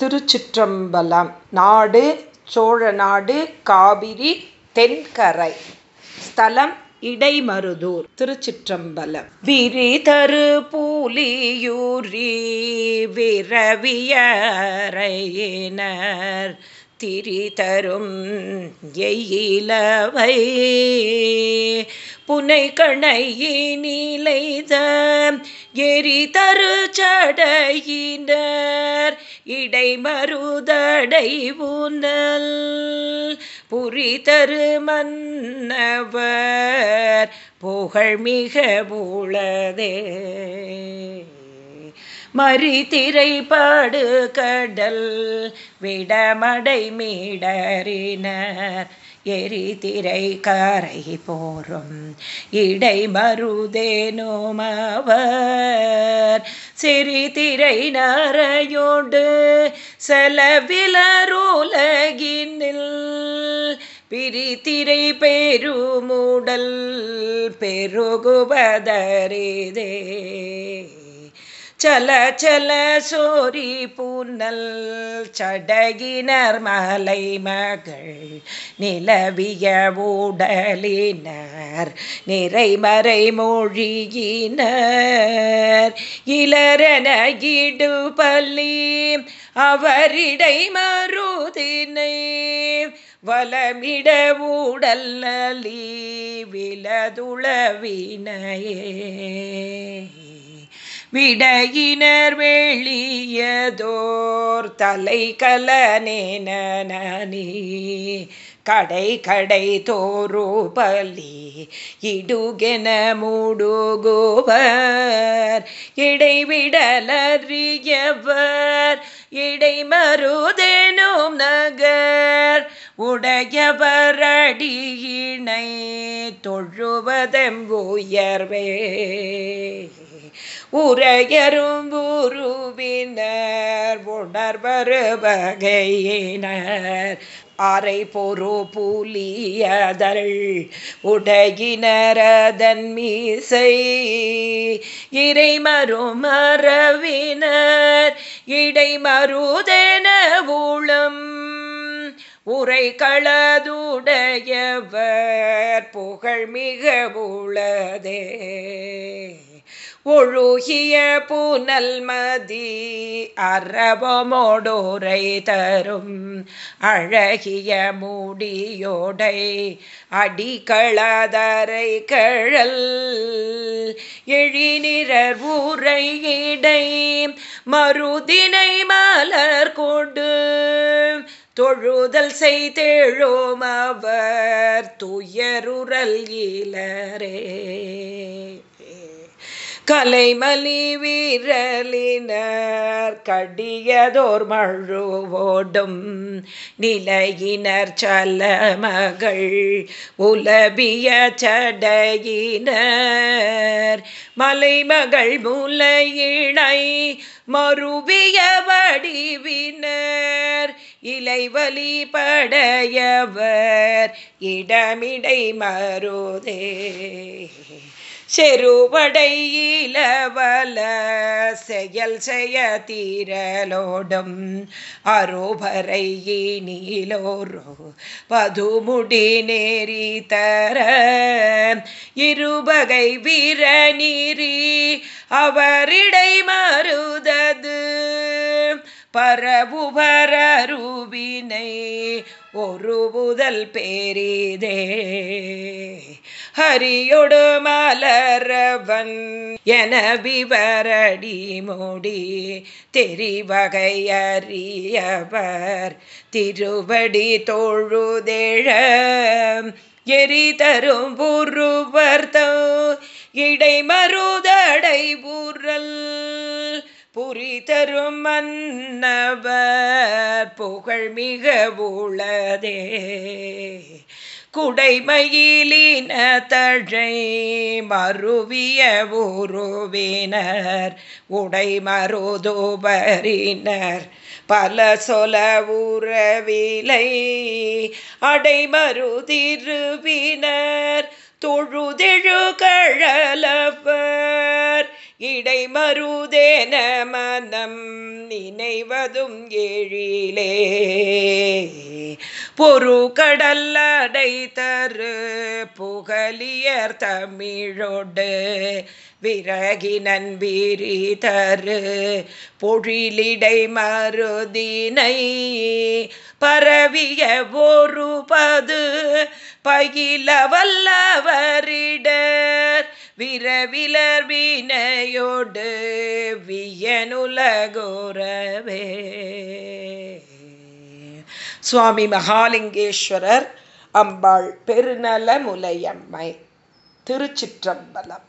திருச்சிற்றம்பலம். நாடு சோழநாடு காவிரி தென்கரை. ஸ்தலம் இடைமருதூர் திருச்சிற்றம்பலம். விரிதரு பூலியூரி விரவியறையினர் திரிதரும் எயிலவை. புனைகணையினிலைத எரி தரு சடையினர் இடைமருதடை புரி தரு மன்னவர் புகழ் மிக உளதே மறித்திரைப்பாடு கடல் விடமடை மீடறினர். எரி திரை கரை போரும். இடை மருதேனோமவர் சிறிதிரை நரையோடு செலவிலருலகினில். பிரித்திரை பெருமுடல் பெருகுவதரிதே சல சல சோரி பூனல் சடகினர் மலை மகள் நிலவிய ஊடலினர் நிறைமறை மொழியினர். இளரனகிடு பள்ளி அவரிடை மருதினை வலமிட ஊடல் நலி விலதுளவினையே விடையினர் வெளியதோர் தலை கலனேனி கடை கடை தோறு பலி இடுகென மூடுகோவர். இடைவிடலறியவர் இடை மருதேனும் நகர் உடையவரடியினை தொழுவதம் உயர்வே. உரையரும் உருவினர் உணர்வரு வகையினர் அரை பொறு புலியதள் உடையினரதன் மீசை. இறை மறுமரவினர் இடை மருதென ஊழம். உரை களதுடையவர் புகழ் மிக உளதே ஒழுகிய புனல் மதி அறவமோடோரை தரும் அழகிய மூடியோடை அடிகளதரை கழல் எழினிரர் ஊரையிடை மருதினை மலர் கொண்டு தொழுதல் செய்தேழோம் அவர் துயருரல் இலரே. கலைமலி வீரலினர் கடியதோர் மழுவோடும் நிலையினர் சலமகள் உலபிய சடையினர். மலைமகள் முலையினை மறுவிய வடிவினர். இலைவலி படையவர் இடமிடை மருதே. செருவடையிலவல செயல் செய்ய தீரலோடும் அரோபரை நீலோரோ பதுமுடி நேரி தர இருபகை வீர நீரி அவரிடை மருதது பரவுபரருவினை ஒரு புதல் பேரிதே. ஹரியொடு மலரவன் என விவரடி மொடி தெரிவகையறியவர் திருவடி தோழுதேழ எரி தரும் புருவர்த்தோ இடை மருதடை புரல் புரி தரும் மன்னவர் புகழ் மிக உளதே குடைமயிலின தழை மருவிய உருவினர் உடை மருதோபரினர். பல சொல உறவிலை அடைமருதிருவினர் தொழுதெழு கழலவர் இடைமருதேன மனம் நினைவதும் ஏழிலே பொரு கடல் அடை தரு புகலியர் தமிழோடு விறகினன் விரி தரு பொழிலிடை மருதினை பரவிய ஒரு பது பகில வல்லவரிடர் விரவிலர் வீணையோடு வியனுலகுரவே. சுவாமி மகாலிங்கேஸ்வரர் அம்பாள் பெருநல முலையம்மை திருச்சிற்றம்பலம்.